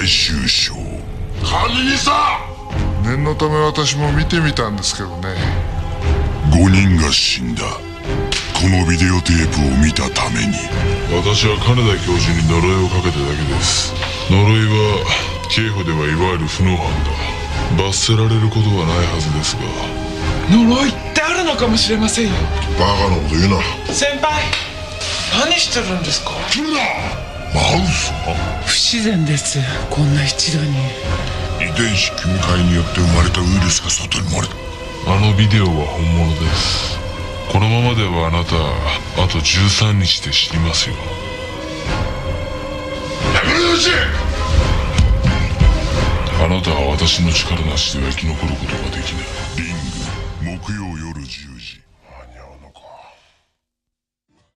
最終章管理人さ念のため私も見てみたんですけどね。5人が死んだ。このビデオテープを見たために。私は金田教授に呪いをかけただけです。呪いは刑法ではいわゆる不能犯だ。罰せられることはないはずですが。呪いってあるのかもしれませんよ。バカなこと言うな。先輩何してるんですか？来るな不自然ですこんな一度に。遺伝子組み換えによって生まれたウイルスが外に漏れた。あのビデオは本物です。このままではあなたあと13日で死にますよ。やめろよしあなたは私の力なしでは生き残ることができない